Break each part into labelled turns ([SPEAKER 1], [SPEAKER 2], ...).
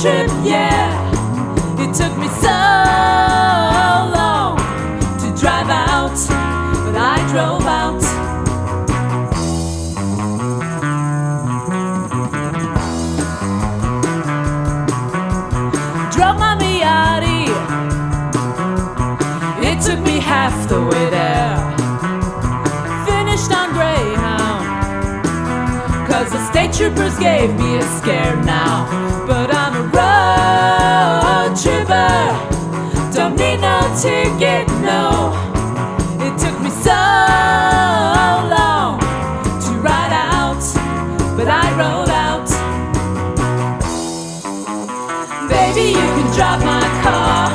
[SPEAKER 1] trip, yeah. It took me so long to drive out, but I drove out. Drove my Miata. It took me half the way there. Finished on Greyhound. Cause the state troopers gave me a scare now. Ticket, no. It took me so long to ride out, but I rode out. Baby, you can drive my car.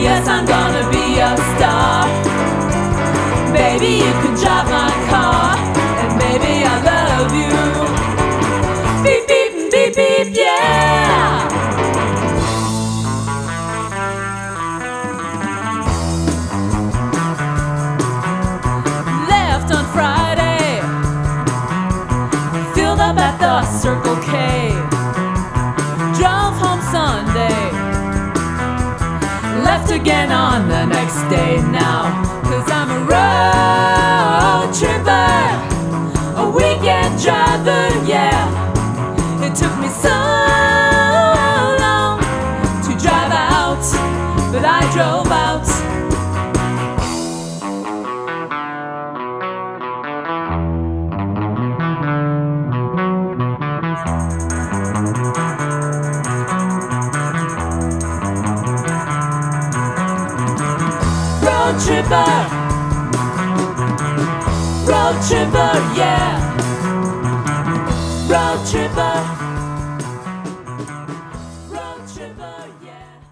[SPEAKER 1] Yes, I'm gonna be a star. Baby, you can drive up Circle K drove home Sunday. Left again on the next day now. Cause I'm a road tripper, a weekend driver, road tripper. Road tripper, yeah. Road tripper. Road tripper, yeah.